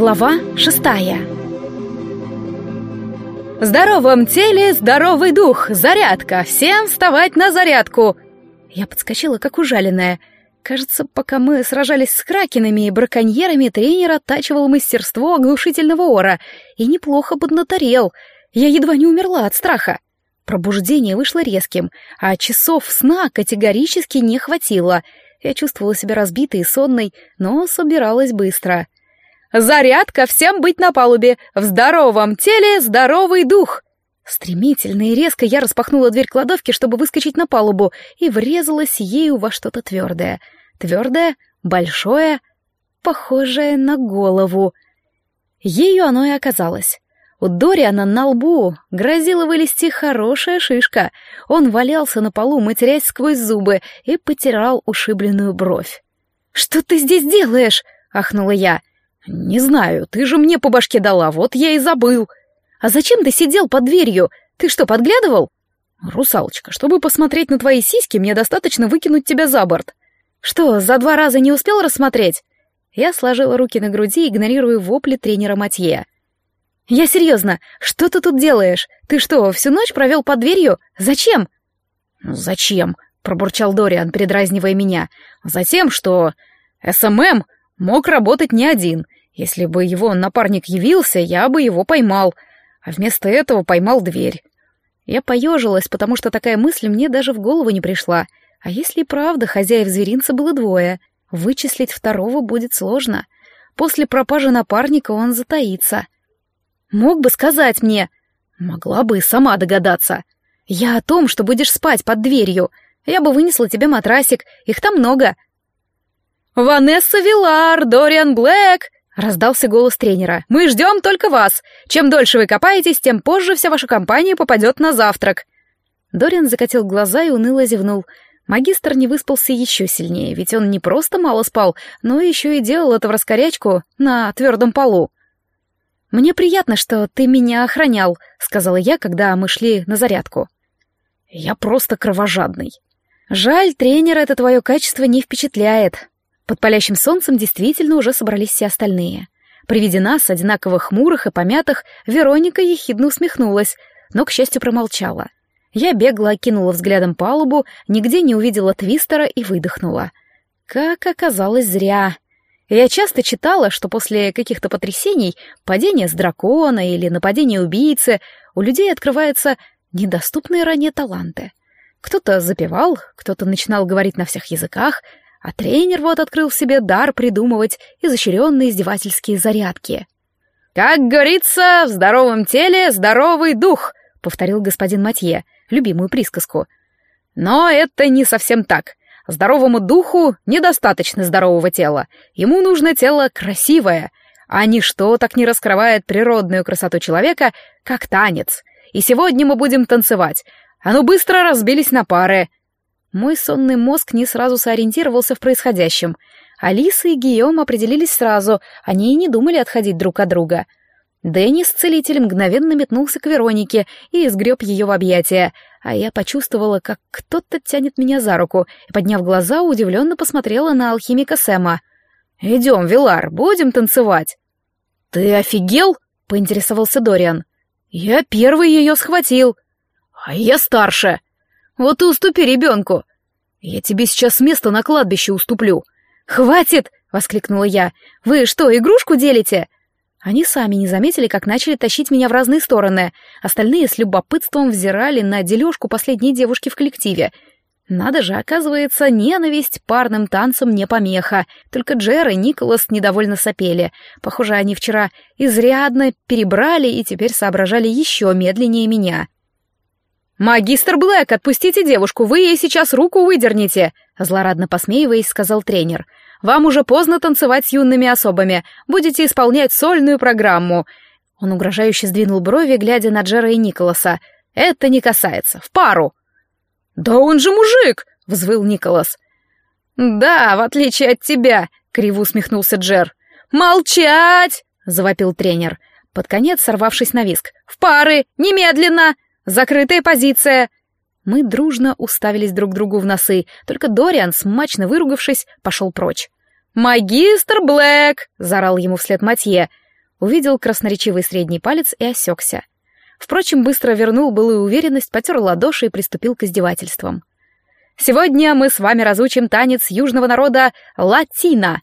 Глава шестая В здоровом теле здоровый дух, зарядка, всем вставать на зарядку. Я подскочила, как ужаленная. Кажется, пока мы сражались с кракенами и браконьерами, тренер оттачивал мастерство оглушительного ора и неплохо поднаторел. Я едва не умерла от страха. Пробуждение вышло резким, а часов сна категорически не хватило. Я чувствовала себя разбитой и сонной, но собиралась быстро — Зарядка всем быть на палубе! В здоровом теле здоровый дух!» Стремительно и резко я распахнула дверь кладовки, чтобы выскочить на палубу, и врезалась ею во что-то твердое. Твердое, большое, похожее на голову. Ею оно и оказалось. У Дориана на лбу грозила вылезти хорошая шишка. Он валялся на полу, матерясь сквозь зубы, и потирал ушибленную бровь. «Что ты здесь делаешь?» — ахнула я. «Не знаю, ты же мне по башке дала, вот я и забыл». «А зачем ты сидел под дверью? Ты что, подглядывал?» «Русалочка, чтобы посмотреть на твои сиськи, мне достаточно выкинуть тебя за борт». «Что, за два раза не успел рассмотреть?» Я сложила руки на груди, игнорируя вопли тренера Матье. «Я серьезно, что ты тут делаешь? Ты что, всю ночь провел под дверью? Зачем?» «Ну, зачем?» — пробурчал Дориан, передразнивая меня. «Затем, что СММ мог работать не один. Если бы его напарник явился, я бы его поймал, а вместо этого поймал дверь. Я поежилась, потому что такая мысль мне даже в голову не пришла. А если и правда хозяев зверинца было двое? Вычислить второго будет сложно. После пропажи напарника он затаится. Мог бы сказать мне. Могла бы и сама догадаться. Я о том, что будешь спать под дверью. Я бы вынесла тебе матрасик, их там много. «Ванесса Вилар, Дориан Блэк!» — раздался голос тренера. «Мы ждем только вас. Чем дольше вы копаетесь, тем позже вся ваша компания попадет на завтрак». Дориан закатил глаза и уныло зевнул. Магистр не выспался еще сильнее, ведь он не просто мало спал, но еще и делал это в раскорячку на твердом полу. «Мне приятно, что ты меня охранял», — сказала я, когда мы шли на зарядку. «Я просто кровожадный». «Жаль, тренера это твое качество не впечатляет. Под палящим солнцем действительно уже собрались все остальные. При виде нас, одинаково хмурых и помятых, Вероника ехидно усмехнулась, но, к счастью, промолчала. Я бегло окинула взглядом палубу, нигде не увидела Твистера и выдохнула. Как оказалось, зря. Я часто читала, что после каких-то потрясений, падения с дракона или нападения убийцы, у людей открываются недоступные ранее таланты. Кто-то запевал, кто-то начинал говорить на всех языках, а тренер вот открыл себе дар придумывать изощренные издевательские зарядки. «Как говорится, в здоровом теле здоровый дух», — повторил господин Матье, любимую присказку. «Но это не совсем так. Здоровому духу недостаточно здорового тела. Ему нужно тело красивое, а ничто так не раскрывает природную красоту человека, как танец. И сегодня мы будем танцевать. А ну быстро разбились на пары. Мой сонный мозг не сразу сориентировался в происходящем. Алиса и Гийом определились сразу, они и не думали отходить друг от друга. Деннис, целитель, мгновенно метнулся к Веронике и сгреб ее в объятия, а я почувствовала, как кто-то тянет меня за руку, и, подняв глаза, удивленно посмотрела на алхимика Сэма. «Идем, Вилар, будем танцевать». «Ты офигел?» — поинтересовался Дориан. «Я первый ее схватил». «А я старше», вот и уступи ребенку. Я тебе сейчас место на кладбище уступлю. Хватит! воскликнула я. Вы что, игрушку делите? Они сами не заметили, как начали тащить меня в разные стороны. Остальные с любопытством взирали на дележку последней девушки в коллективе. Надо же, оказывается, ненависть парным танцам не помеха. Только Джер и Николас недовольно сопели. Похоже, они вчера изрядно перебрали и теперь соображали еще медленнее меня. «Магистр Блэк, отпустите девушку, вы ей сейчас руку выдернете!» Злорадно посмеиваясь, сказал тренер. «Вам уже поздно танцевать с юными особами. Будете исполнять сольную программу». Он угрожающе сдвинул брови, глядя на Джера и Николаса. «Это не касается. В пару!» «Да он же мужик!» — взвыл Николас. «Да, в отличие от тебя!» — криво усмехнулся Джер. «Молчать!» — завопил тренер, под конец сорвавшись на виск. «В пары! Немедленно!» Закрытая позиция!» Мы дружно уставились друг другу в носы, только Дориан, смачно выругавшись, пошел прочь. «Магистр Блэк!» — заорал ему вслед Матье. увидел красноречивый средний палец и осекся. Впрочем, быстро вернул былую уверенность, потер ладоши и приступил к издевательствам. «Сегодня мы с вами разучим танец южного народа латина»,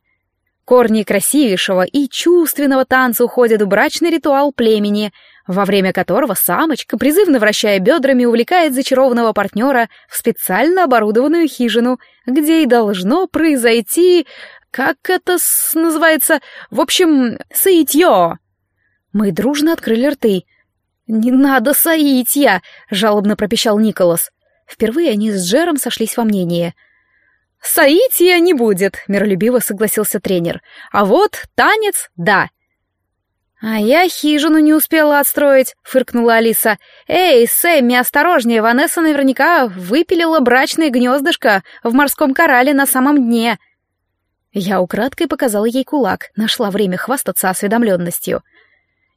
Корни красивейшего и чувственного танца уходят в брачный ритуал племени, во время которого самочка, призывно вращая бедрами, увлекает зачарованного партнера в специально оборудованную хижину, где и должно произойти... Как это называется? В общем, саитьё. Мы дружно открыли рты. «Не надо саитья!» — жалобно пропищал Николас. Впервые они с Джером сошлись во мнении — «Саития не будет», — миролюбиво согласился тренер. «А вот танец — да». «А я хижину не успела отстроить», — фыркнула Алиса. «Эй, Сэмми, осторожнее, Ванесса наверняка выпилила брачное гнездышко в морском корале на самом дне». Я украдкой показала ей кулак, нашла время хвастаться осведомленностью.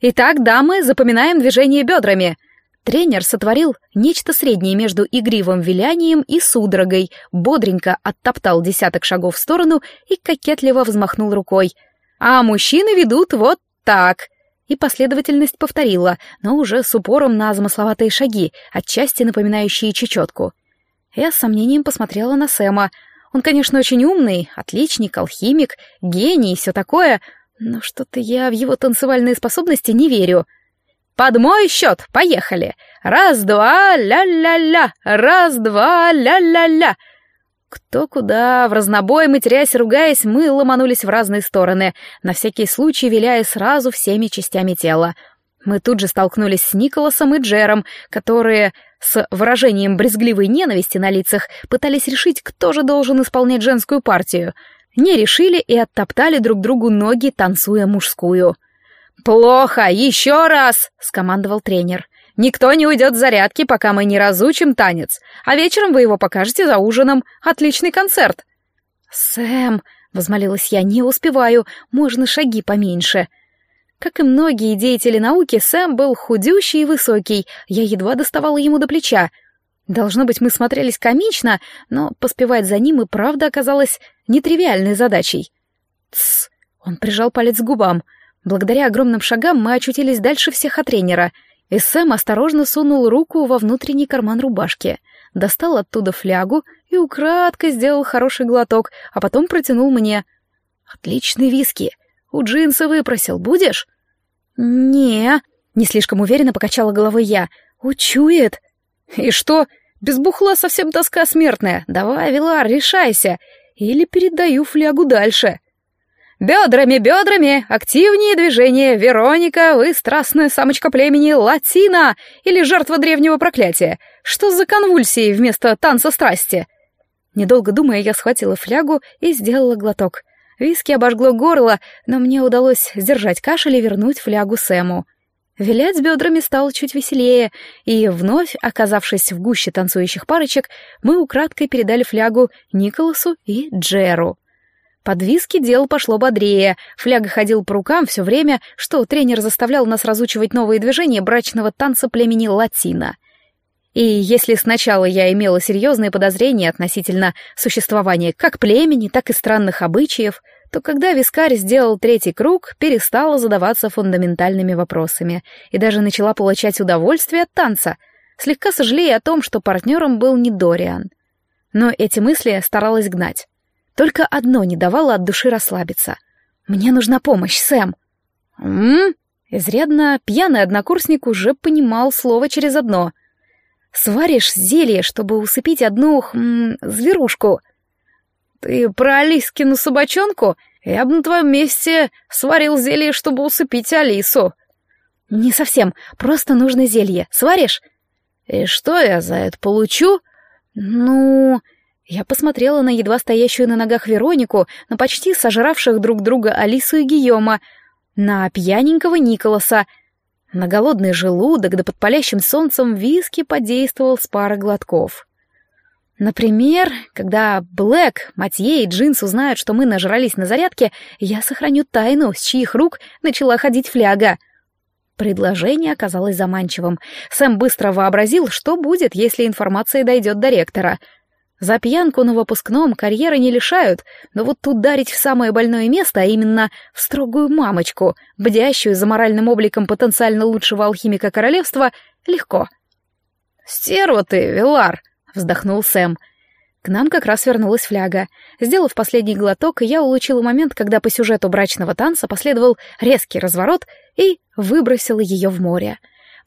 «Итак, дамы, запоминаем движение бедрами», Тренер сотворил нечто среднее между игривым вилянием и судорогой, бодренько оттоптал десяток шагов в сторону и кокетливо взмахнул рукой. «А мужчины ведут вот так!» И последовательность повторила, но уже с упором на замысловатые шаги, отчасти напоминающие чечетку. Я с сомнением посмотрела на Сэма. Он, конечно, очень умный, отличник, алхимик, гений и все такое, но что-то я в его танцевальные способности не верю. — под мой счет, поехали. Раз-два, ля-ля-ля, раз-два, ля-ля-ля. Кто куда, в разнобой, матерясь, ругаясь, мы ломанулись в разные стороны, на всякий случай виляя сразу всеми частями тела. Мы тут же столкнулись с Николасом и Джером, которые с выражением брезгливой ненависти на лицах пытались решить, кто же должен исполнять женскую партию. Не решили и оттоптали друг другу ноги, танцуя мужскую. «Плохо! Еще раз!» — скомандовал тренер. «Никто не уйдет с зарядки, пока мы не разучим танец, а вечером вы его покажете за ужином. Отличный концерт!» «Сэм!» — возмолилась я. «Не успеваю, можно шаги поменьше». Как и многие деятели науки, Сэм был худющий и высокий, я едва доставала ему до плеча. Должно быть, мы смотрелись комично, но поспевать за ним и правда оказалось нетривиальной задачей. «Тссс!» — он прижал палец к губам — Благодаря огромным шагам мы очутились дальше всех от тренера, и Сэм осторожно сунул руку во внутренний карман рубашки, достал оттуда флягу и украдкой сделал хороший глоток, а потом протянул мне. «Отличный виски! У джинса выпросил, будешь?» «Не», — не слишком уверенно покачала головой я. «Учует». «И что? Без бухла совсем тоска смертная. Давай, Вилар, решайся. Или передаю флягу дальше». «Бедрами, бедрами! Активнее движение! Вероника, вы страстная самочка племени Латина или жертва древнего проклятия! Что за конвульсии вместо танца страсти?» Недолго думая, я схватила флягу и сделала глоток. Виски обожгло горло, но мне удалось сдержать кашель и вернуть флягу Сэму. Вилять с бедрами стало чуть веселее, и, вновь оказавшись в гуще танцующих парочек, мы украдкой передали флягу Николасу и Джеру. Под виски дело пошло бодрее, фляга ходил по рукам все время, что тренер заставлял нас разучивать новые движения брачного танца племени латина. И если сначала я имела серьезные подозрения относительно существования как племени, так и странных обычаев, то когда вискарь сделал третий круг, перестала задаваться фундаментальными вопросами и даже начала получать удовольствие от танца, слегка сожалея о том, что партнером был не Дориан. Но эти мысли старалась гнать. Только одно не давало от души расслабиться. «Мне нужна помощь, Сэм!» «М?», Изрядно пьяный однокурсник уже понимал слово через одно. «Сваришь зелье, чтобы усыпить одну хм, зверушку». «Ты про Алискину собачонку? Я бы на твоем месте сварил зелье, чтобы усыпить Алису». «Не совсем, просто нужно зелье. Сваришь?» «И что я за это получу?» «Ну...» Я посмотрела на едва стоящую на ногах Веронику, на почти сожравших друг друга Алису и Гийома, на пьяненького Николаса. На голодный желудок да под палящим солнцем виски подействовал с пары глотков. Например, когда Блэк, Матье и Джинс узнают, что мы нажрались на зарядке, я сохраню тайну, с чьих рук начала ходить фляга. Предложение оказалось заманчивым. Сэм быстро вообразил, что будет, если информация дойдет до ректора — За пьянку на выпускном карьеры не лишают, но вот ударить в самое больное место, а именно в строгую мамочку, бдящую за моральным обликом потенциально лучшего алхимика королевства, легко. «Стерва ты, Вилар!» — вздохнул Сэм. К нам как раз вернулась фляга. Сделав последний глоток, я улучила момент, когда по сюжету брачного танца последовал резкий разворот и выбросила ее в море.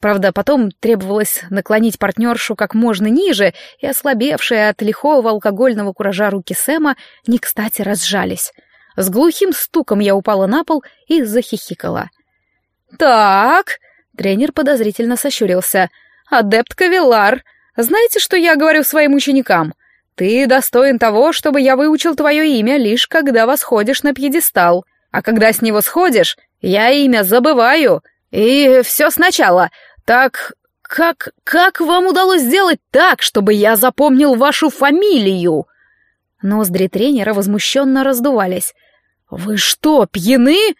Правда, потом требовалось наклонить партнершу как можно ниже, и ослабевшие от лихого алкогольного куража руки Сэма не кстати разжались. С глухим стуком я упала на пол и захихикала. «Так...» — тренер подозрительно сощурился. «Адепт Кавилар, знаете, что я говорю своим ученикам? Ты достоин того, чтобы я выучил твое имя лишь когда восходишь на пьедестал. А когда с него сходишь, я имя забываю. И все сначала. Так как... как вам удалось сделать так, чтобы я запомнил вашу фамилию?» Ноздри тренера возмущенно раздувались. «Вы что, пьяны?»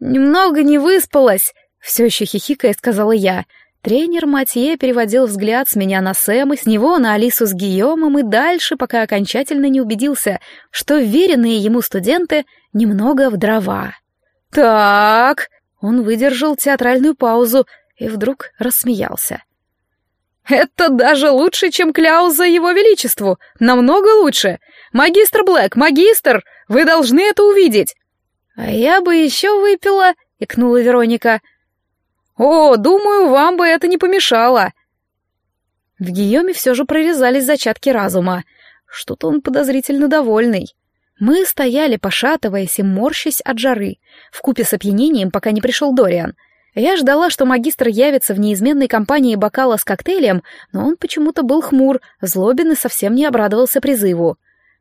«Немного не выспалась», — все еще хихикая сказала я. Тренер Матье переводил взгляд с меня на Сэма, с него на Алису с Гийомом и дальше, пока окончательно не убедился, что веренные ему студенты немного в дрова. «Так...» — он выдержал театральную паузу и вдруг рассмеялся. «Это даже лучше, чем кляуза его величеству! Намного лучше! Магистр Блэк, магистр! Вы должны это увидеть!» «А я бы еще выпила!» — икнула Вероника. «О, думаю, вам бы это не помешало!» В Гийоме все же прорезались зачатки разума. Что-то он подозрительно довольный. Мы стояли, пошатываясь и морщась от жары, вкупе с опьянением, пока не пришел Дориан — я ждала, что магистр явится в неизменной компании бокала с коктейлем, но он почему-то был хмур, злобен и совсем не обрадовался призыву.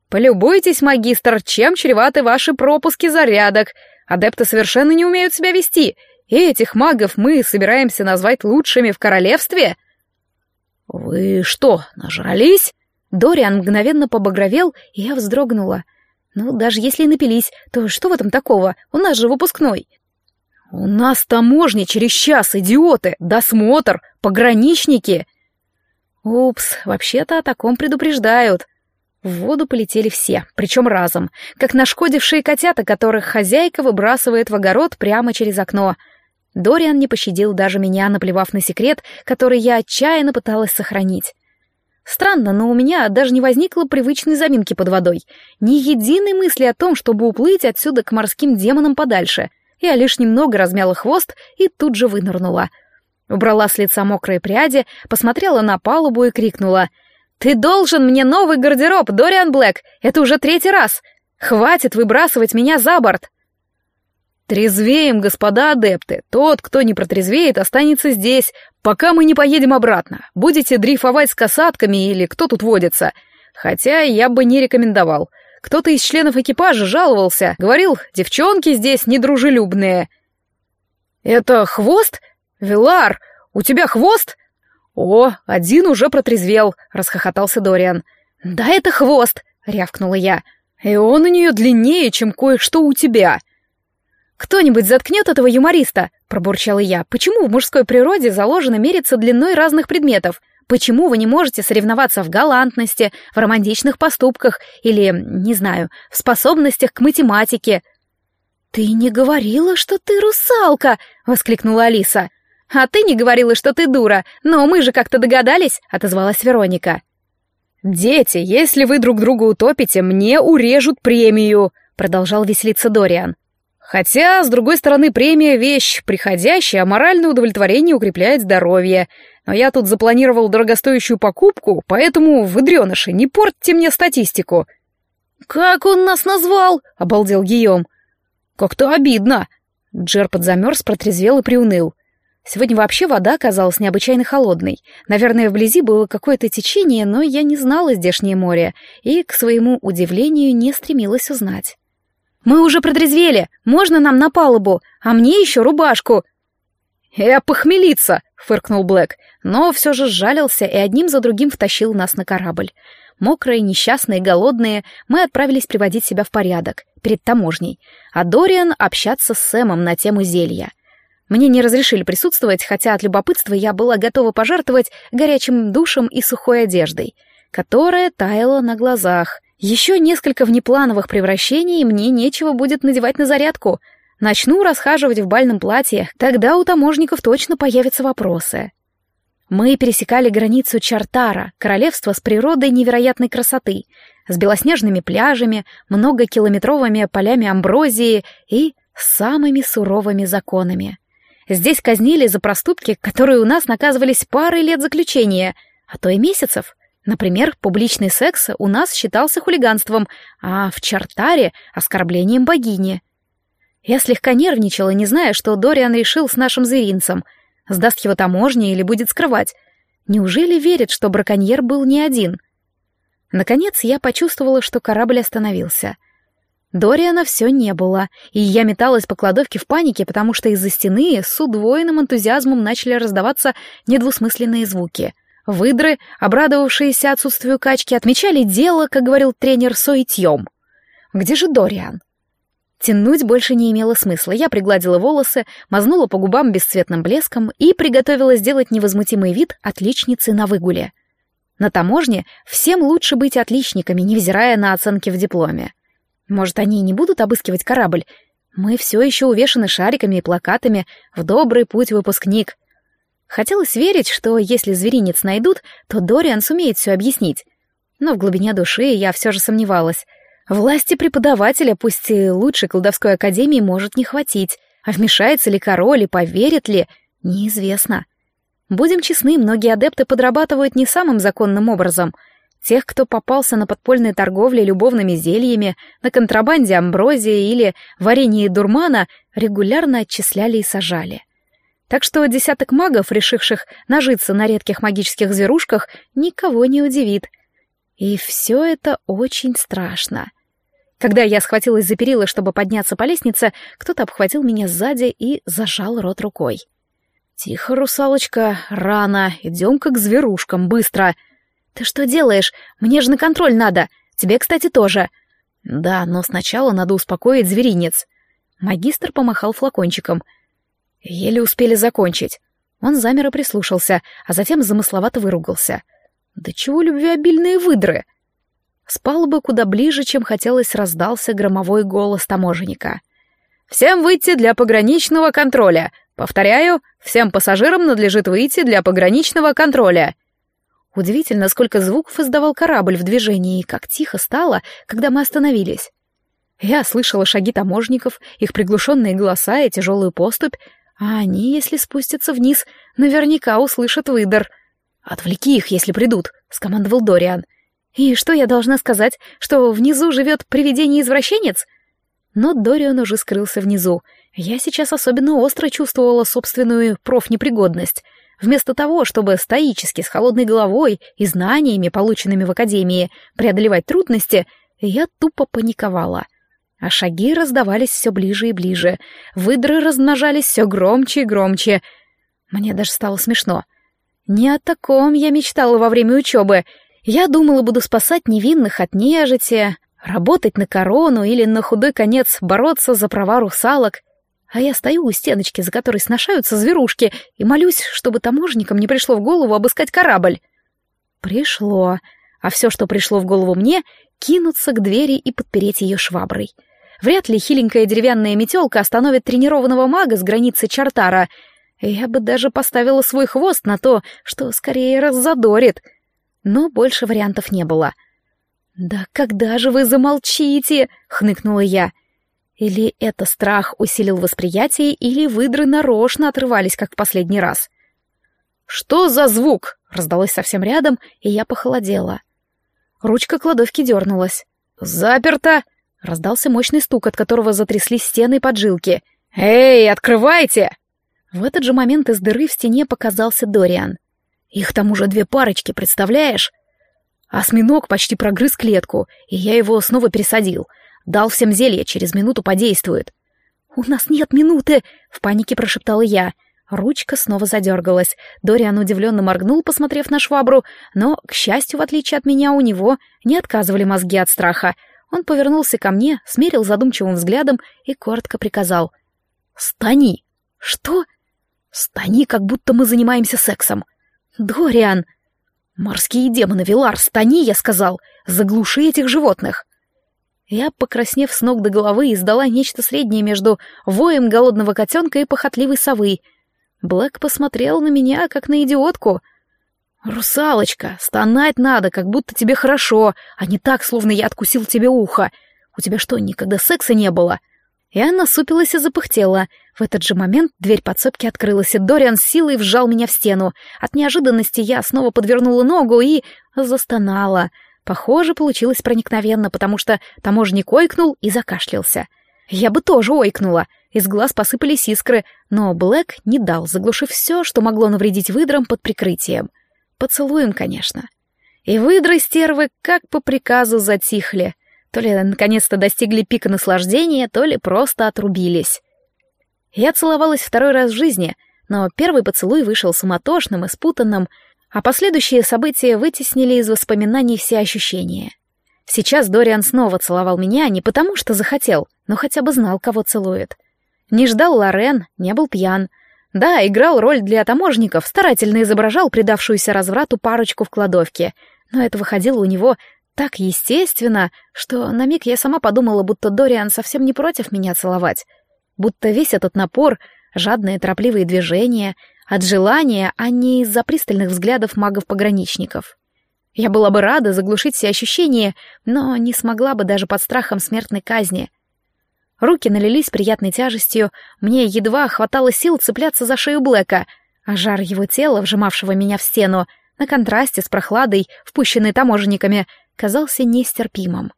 «Полюбуйтесь, магистр, чем чреваты ваши пропуски зарядок. Адепты совершенно не умеют себя вести, и этих магов мы собираемся назвать лучшими в королевстве». «Вы что, нажрались?» Дориан мгновенно побагровел, и я вздрогнула. «Ну, даже если напились, то что в этом такого? У нас же выпускной». «У нас таможня через час, идиоты! Досмотр! Пограничники!» «Упс, вообще-то о таком предупреждают». В воду полетели все, причем разом, как нашкодившие котята, которых хозяйка выбрасывает в огород прямо через окно. Дориан не пощадил даже меня, наплевав на секрет, который я отчаянно пыталась сохранить. Странно, но у меня даже не возникло привычной заминки под водой. Ни единой мысли о том, чтобы уплыть отсюда к морским демонам подальше — я лишь немного размяла хвост и тут же вынырнула. Убрала с лица мокрые пряди, посмотрела на палубу и крикнула. «Ты должен мне новый гардероб, Дориан Блэк! Это уже третий раз! Хватит выбрасывать меня за борт!» «Трезвеем, господа адепты! Тот, кто не протрезвеет, останется здесь, пока мы не поедем обратно. Будете дрейфовать с касатками или кто тут водится. Хотя я бы не рекомендовал. Кто-то из членов экипажа жаловался, говорил, девчонки здесь недружелюбные. «Это хвост? Вилар, у тебя хвост?» «О, один уже протрезвел», — расхохотался Дориан. «Да это хвост!» — рявкнула я. «И он у нее длиннее, чем кое-что у тебя». «Кто-нибудь заткнет этого юмориста?» — пробурчала я. «Почему в мужской природе заложено мериться длиной разных предметов? Почему вы не можете соревноваться в галантности, в романтичных поступках или, не знаю, в способностях к математике?» «Ты не говорила, что ты русалка!» — воскликнула Алиса. «А ты не говорила, что ты дура, но мы же как-то догадались», — отозвалась Вероника. «Дети, если вы друг друга утопите, мне урежут премию», — продолжал веселиться Дориан. Хотя, с другой стороны, премия — вещь приходящая, а моральное удовлетворение укрепляет здоровье. Но я тут запланировал дорогостоящую покупку, поэтому, выдреныши, не портьте мне статистику». «Как он нас назвал?» — обалдел Гийом. «Как-то обидно». Джер подзамерз, протрезвел и приуныл. Сегодня вообще вода оказалась необычайно холодной. Наверное, вблизи было какое-то течение, но я не знала здешнее море и, к своему удивлению, не стремилась узнать. «Мы уже протрезвели! Можно нам на палубу? А мне еще рубашку!» «Я похмелиться!» — фыркнул Блэк, но все же сжалился и одним за другим втащил нас на корабль. Мокрые, несчастные, голодные, мы отправились приводить себя в порядок перед таможней, а Дориан общаться с Сэмом на тему зелья. Мне не разрешили присутствовать, хотя от любопытства я была готова пожертвовать горячим душем и сухой одеждой — которая таяла на глазах. Еще несколько внеплановых превращений, и мне нечего будет надевать на зарядку. Начну расхаживать в бальном платье, тогда у таможников точно появятся вопросы. Мы пересекали границу Чартара, королевство с природой невероятной красоты, с белоснежными пляжами, многокилометровыми полями амброзии и самыми суровыми законами. Здесь казнили за проступки, которые у нас наказывались парой лет заключения, а то и месяцев. Например, публичный секс у нас считался хулиганством, а в Чартаре — оскорблением богини. Я слегка нервничала, не зная, что Дориан решил с нашим зверинцем. Сдаст его таможне или будет скрывать. Неужели верит, что браконьер был не один? Наконец я почувствовала, что корабль остановился. Дориана все не было, и я металась по кладовке в панике, потому что из-за стены с удвоенным энтузиазмом начали раздаваться недвусмысленные звуки — Выдры, обрадовавшиеся отсутствию качки, отмечали дело, как говорил тренер, соитьем. Где же Дориан? Тянуть больше не имело смысла. Я пригладила волосы, мазнула по губам бесцветным блеском и приготовила сделать невозмутимый вид отличницы на выгуле. На таможне всем лучше быть отличниками, невзирая на оценки в дипломе. Может, они и не будут обыскивать корабль? Мы все еще увешаны шариками и плакатами «В добрый путь, выпускник», Хотелось верить, что если зверинец найдут, то Дориан сумеет все объяснить. Но в глубине души я все же сомневалась. Власти преподавателя, пусть и лучшей колдовской академии, может не хватить. А вмешается ли король и поверит ли, неизвестно. Будем честны, многие адепты подрабатывают не самым законным образом. Тех, кто попался на подпольной торговле любовными зельями, на контрабанде амброзии или варенье дурмана, регулярно отчисляли и сажали. Так что десяток магов, решивших нажиться на редких магических зверушках, никого не удивит. И все это очень страшно. Когда я схватилась за перила, чтобы подняться по лестнице, кто-то обхватил меня сзади и зажал рот рукой. «Тихо, русалочка, рано, идем-ка к зверушкам, быстро!» «Ты что делаешь? Мне же на контроль надо. Тебе, кстати, тоже». «Да, но сначала надо успокоить зверинец». Магистр помахал флакончиком — Еле успели закончить. Он замер и прислушался, а затем замысловато выругался. «Да чего любвеобильные выдры!» С палубы куда ближе, чем хотелось, раздался громовой голос таможенника. «Всем выйти для пограничного контроля! Повторяю, всем пассажирам надлежит выйти для пограничного контроля!» Удивительно, сколько звуков издавал корабль в движении, и как тихо стало, когда мы остановились. Я слышала шаги таможников, их приглушенные голоса и тяжелую поступь, а они, если спустятся вниз, наверняка услышат выдор. «Отвлеки их, если придут», — скомандовал Дориан. «И что я должна сказать, что внизу живет привидение-извращенец?» Но Дориан уже скрылся внизу. Я сейчас особенно остро чувствовала собственную профнепригодность. Вместо того, чтобы стоически, с холодной головой и знаниями, полученными в академии, преодолевать трудности, я тупо паниковала а шаги раздавались все ближе и ближе, выдры размножались все громче и громче. Мне даже стало смешно. Не о таком я мечтала во время учебы. Я думала, буду спасать невинных от нежити, работать на корону или на худой конец бороться за права русалок. А я стою у стеночки, за которой сношаются зверушки, и молюсь, чтобы таможникам не пришло в голову обыскать корабль. Пришло. А все, что пришло в голову мне, кинуться к двери и подпереть ее шваброй. Вряд ли хиленькая деревянная метелка остановит тренированного мага с границы Чартара. Я бы даже поставила свой хвост на то, что скорее раззадорит. Но больше вариантов не было. «Да когда же вы замолчите?» — хныкнула я. Или это страх усилил восприятие, или выдры нарочно отрывались, как в последний раз. «Что за звук?» — раздалось совсем рядом, и я похолодела. Ручка кладовки дернулась. «Заперто!» Раздался мощный стук, от которого затряслись стены и поджилки. «Эй, открывайте!» В этот же момент из дыры в стене показался Дориан. «Их там уже две парочки, представляешь?» Осьминог почти прогрыз клетку, и я его снова пересадил. Дал всем зелье, через минуту подействует. «У нас нет минуты!» — в панике прошептала я. Ручка снова задергалась. Дориан удивленно моргнул, посмотрев на швабру, но, к счастью, в отличие от меня, у него не отказывали мозги от страха — он повернулся ко мне, смерил задумчивым взглядом и коротко приказал. «Стани!» «Что?» «Стани, как будто мы занимаемся сексом!» «Дориан!» «Морские демоны, Вилар, стани, я сказал! Заглуши этих животных!» Я, покраснев с ног до головы, издала нечто среднее между воем голодного котенка и похотливой совы. Блэк посмотрел на меня, как на идиотку. «Русалочка, стонать надо, как будто тебе хорошо, а не так, словно я откусил тебе ухо. У тебя что, никогда секса не было?» И она супилась и запыхтела. В этот же момент дверь подсобки открылась, и Дориан с силой вжал меня в стену. От неожиданности я снова подвернула ногу и... застонала — Похоже, получилось проникновенно, потому что таможник ойкнул и закашлялся. Я бы тоже ойкнула. Из глаз посыпались искры, но Блэк не дал, заглушив все, что могло навредить выдрам под прикрытием. Поцелуем, конечно. И выдры стервы, как по приказу, затихли. То ли наконец-то достигли пика наслаждения, то ли просто отрубились. Я целовалась второй раз в жизни, но первый поцелуй вышел суматошным и спутанным, а последующие события вытеснили из воспоминаний все ощущения. Сейчас Дориан снова целовал меня не потому, что захотел, но хотя бы знал, кого целует. Не ждал Лорен, не был пьян. Да, играл роль для таможников, старательно изображал предавшуюся разврату парочку в кладовке, но это выходило у него так естественно, что на миг я сама подумала, будто Дориан совсем не против меня целовать, будто весь этот напор, жадные торопливые движения — от желания, а не из-за пристальных взглядов магов-пограничников. Я была бы рада заглушить все ощущения, но не смогла бы даже под страхом смертной казни. Руки налились приятной тяжестью, мне едва хватало сил цепляться за шею Блэка, а жар его тела, вжимавшего меня в стену, на контрасте с прохладой, впущенной таможенниками, казался нестерпимым.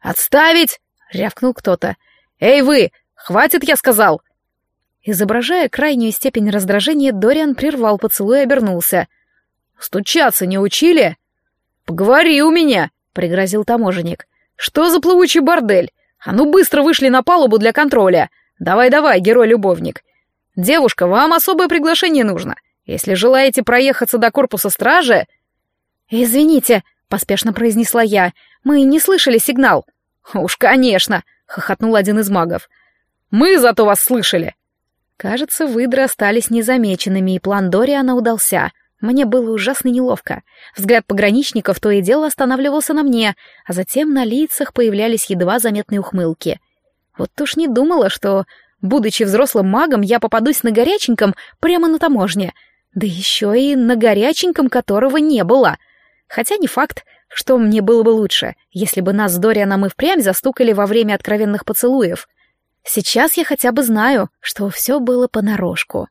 «Отставить!» — рявкнул кто-то. «Эй вы! Хватит, я сказал!» Изображая крайнюю степень раздражения, Дориан прервал поцелуй и обернулся. «Стучаться не учили?» «Поговори у меня!» — пригрозил таможенник. «Что за плавучий бордель? А ну быстро вышли на палубу для контроля! Давай-давай, герой-любовник! Девушка, вам особое приглашение нужно. Если желаете проехаться до корпуса стражи...» «Извините», — поспешно произнесла я, — «мы не слышали сигнал». «Уж, конечно», — хохотнул один из магов. «Мы зато вас слышали. Кажется, выдры остались незамеченными, и план Дориана удался. Мне было ужасно неловко. Взгляд пограничников то и дело останавливался на мне, а затем на лицах появлялись едва заметные ухмылки. Вот уж не думала, что, будучи взрослым магом, я попадусь на горяченьком прямо на таможне. Да еще и на горяченьком, которого не было. Хотя не факт, что мне было бы лучше, если бы нас с Дорианом и впрямь застукали во время откровенных поцелуев. Сейчас я хотя бы знаю, что все было понарошку.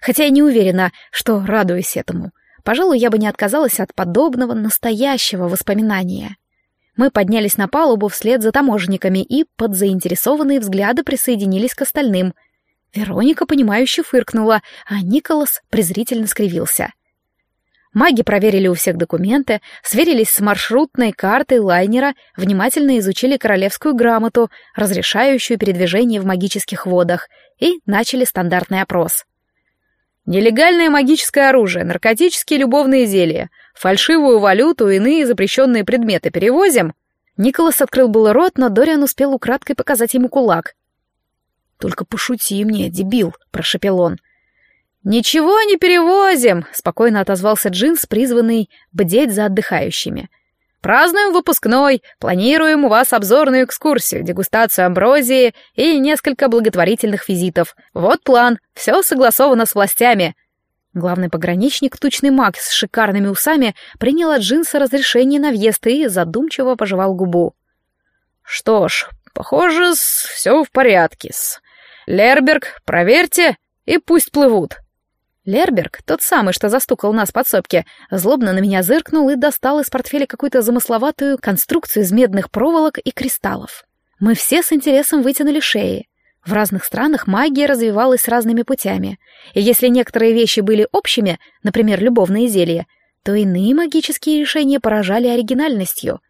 Хотя я не уверена, что радуюсь этому. Пожалуй, я бы не отказалась от подобного настоящего воспоминания. Мы поднялись на палубу вслед за таможенниками и под заинтересованные взгляды присоединились к остальным. Вероника, понимающе фыркнула, а Николас презрительно скривился. Маги проверили у всех документы, сверились с маршрутной картой лайнера, внимательно изучили королевскую грамоту, разрешающую передвижение в магических водах, и начали стандартный опрос. Нелегальное магическое оружие, наркотические любовные зелья, фальшивую валюту и иные запрещенные предметы перевозим? Николас открыл было рот, но Дориан успел украдкой показать ему кулак. «Только пошути мне, дебил», — прошепел он. «Ничего не перевозим», — спокойно отозвался Джинс, призванный бдеть за отдыхающими. «Празднуем выпускной, планируем у вас обзорную экскурсию, дегустацию амброзии и несколько благотворительных визитов. Вот план, все согласовано с властями». Главный пограничник, тучный маг с шикарными усами, принял от Джинса разрешение на въезд и задумчиво пожевал губу. «Что ж, похоже, все в порядке -с. Лерберг, проверьте, и пусть плывут». Лерберг, тот самый, что застукал нас в подсобке, злобно на меня зыркнул и достал из портфеля какую-то замысловатую конструкцию из медных проволок и кристаллов. Мы все с интересом вытянули шеи. В разных странах магия развивалась разными путями, и если некоторые вещи были общими, например, любовные зелья, то иные магические решения поражали оригинальностью.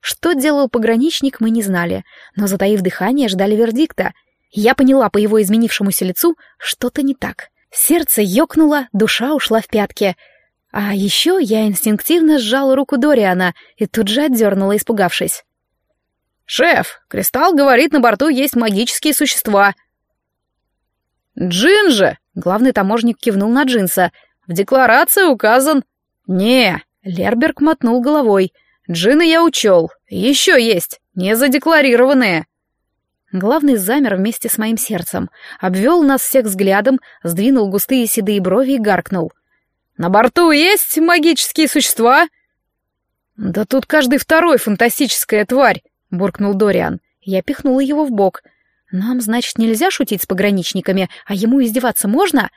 Что делал пограничник, мы не знали, но, затаив дыхание, ждали вердикта. Я поняла по его изменившемуся лицу, что-то не так — Сердце ёкнуло, душа ушла в пятки. А еще я инстинктивно сжала руку Дориана и тут же отдернула, испугавшись. «Шеф, Кристалл говорит, на борту есть магические существа». «Джин же!» — главный таможник кивнул на Джинса. «В декларации указан...» «Не!» Лерберг мотнул головой. «Джины я учел. Еще есть. Не задекларированные». Главный замер вместе с моим сердцем, обвел нас всех взглядом, сдвинул густые седые брови и гаркнул. «На борту есть магические существа?» «Да тут каждый второй фантастическая тварь», — буркнул Дориан. Я пихнула его в бок. «Нам, значит, нельзя шутить с пограничниками, а ему издеваться можно?»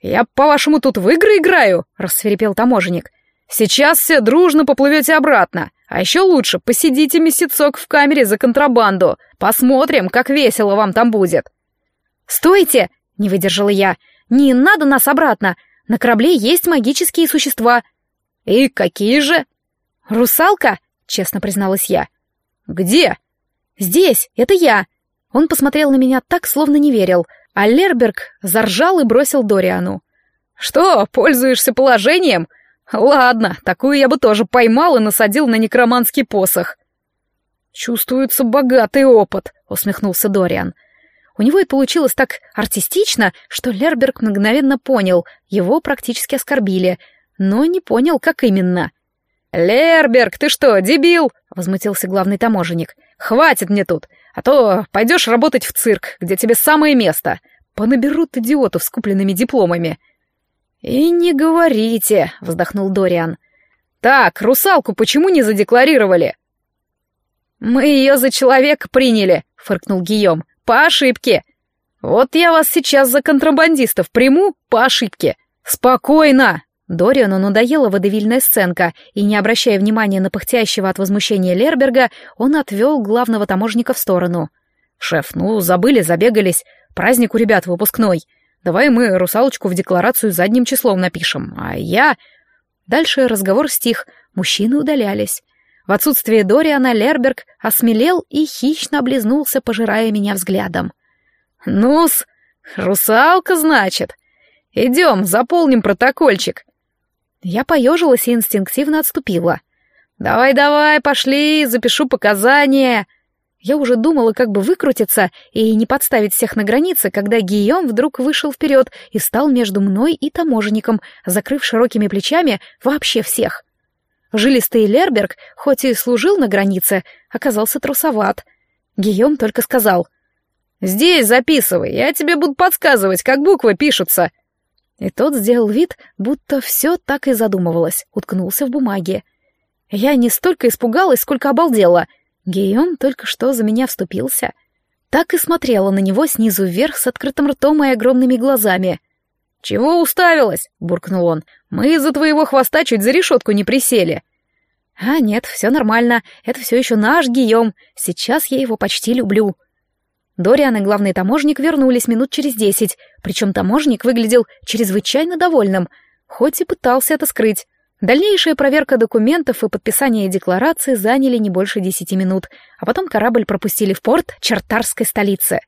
«Я, по-вашему, тут в игры играю?» — рассверепел таможенник. «Сейчас все дружно поплывете обратно. А еще лучше посидите месяцок в камере за контрабанду. Посмотрим, как весело вам там будет». «Стойте!» — не выдержала я. «Не надо нас обратно. На корабле есть магические существа». «И какие же?» «Русалка?» — честно призналась я. «Где?» «Здесь, это я». Он посмотрел на меня так, словно не верил, а Лерберг заржал и бросил Дориану. «Что, пользуешься положением? Ладно, такую я бы тоже поймал и насадил на некроманский посох. Чувствуется богатый опыт, усмехнулся Дориан. У него это получилось так артистично, что Лерберг мгновенно понял, его практически оскорбили, но не понял, как именно. «Лерберг, ты что, дебил?» — возмутился главный таможенник. «Хватит мне тут, а то пойдешь работать в цирк, где тебе самое место. Понаберут идиотов с купленными дипломами. «И не говорите», — вздохнул Дориан. «Так, русалку почему не задекларировали?» «Мы ее за человека приняли», — фыркнул Гийом. «По ошибке. Вот я вас сейчас за контрабандистов приму по ошибке. Спокойно!» Дориану надоела водевильная сценка, и, не обращая внимания на пыхтящего от возмущения Лерберга, он отвел главного таможника в сторону. «Шеф, ну, забыли, забегались. Праздник у ребят выпускной. Давай мы русалочку в декларацию задним числом напишем, а я...» Дальше разговор стих, мужчины удалялись. В отсутствие Дориана Лерберг осмелел и хищно облизнулся, пожирая меня взглядом. «Ну-с, русалка, значит. Идем, заполним протокольчик». Я поежилась и инстинктивно отступила. «Давай-давай, пошли, запишу показания». Я уже думала, как бы выкрутиться и не подставить всех на границе, когда Гийом вдруг вышел вперед и стал между мной и таможенником, закрыв широкими плечами вообще всех. Жилистый Лерберг, хоть и служил на границе, оказался трусоват. Гийом только сказал «Здесь записывай, я тебе буду подсказывать, как буквы пишутся». И тот сделал вид, будто все так и задумывалось, уткнулся в бумаге. Я не столько испугалась, сколько обалдела — Гийом только что за меня вступился. Так и смотрела на него снизу вверх с открытым ртом и огромными глазами. «Чего уставилась?» — буркнул он. «Мы из-за твоего хвоста чуть за решетку не присели». «А нет, все нормально. Это все еще наш Гийом. Сейчас я его почти люблю». Дориан и главный таможник вернулись минут через десять, причем таможник выглядел чрезвычайно довольным, хоть и пытался это скрыть. Дальнейшая проверка документов и подписание декларации заняли не больше десяти минут, а потом корабль пропустили в порт Чертарской столицы.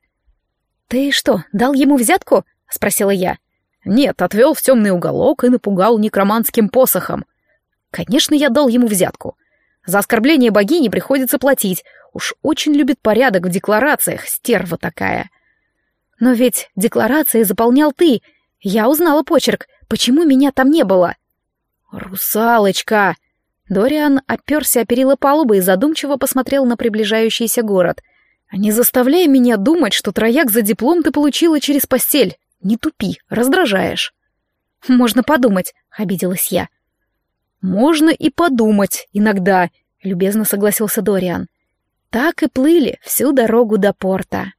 «Ты что, дал ему взятку?» — спросила я. «Нет, отвел в темный уголок и напугал некроманским посохом. Конечно, я дал ему взятку. За оскорбление богини приходится платить. Уж очень любит порядок в декларациях, стерва такая. Но ведь декларации заполнял ты. Я узнала почерк. Почему меня там не было?» «Русалочка!» Дориан оперся о перила палубы и задумчиво посмотрел на приближающийся город. «А не заставляй меня думать, что трояк за диплом ты получила через постель. Не тупи, раздражаешь». «Можно подумать», — обиделась я. «Можно и подумать иногда», — любезно согласился Дориан. Так и плыли всю дорогу до порта.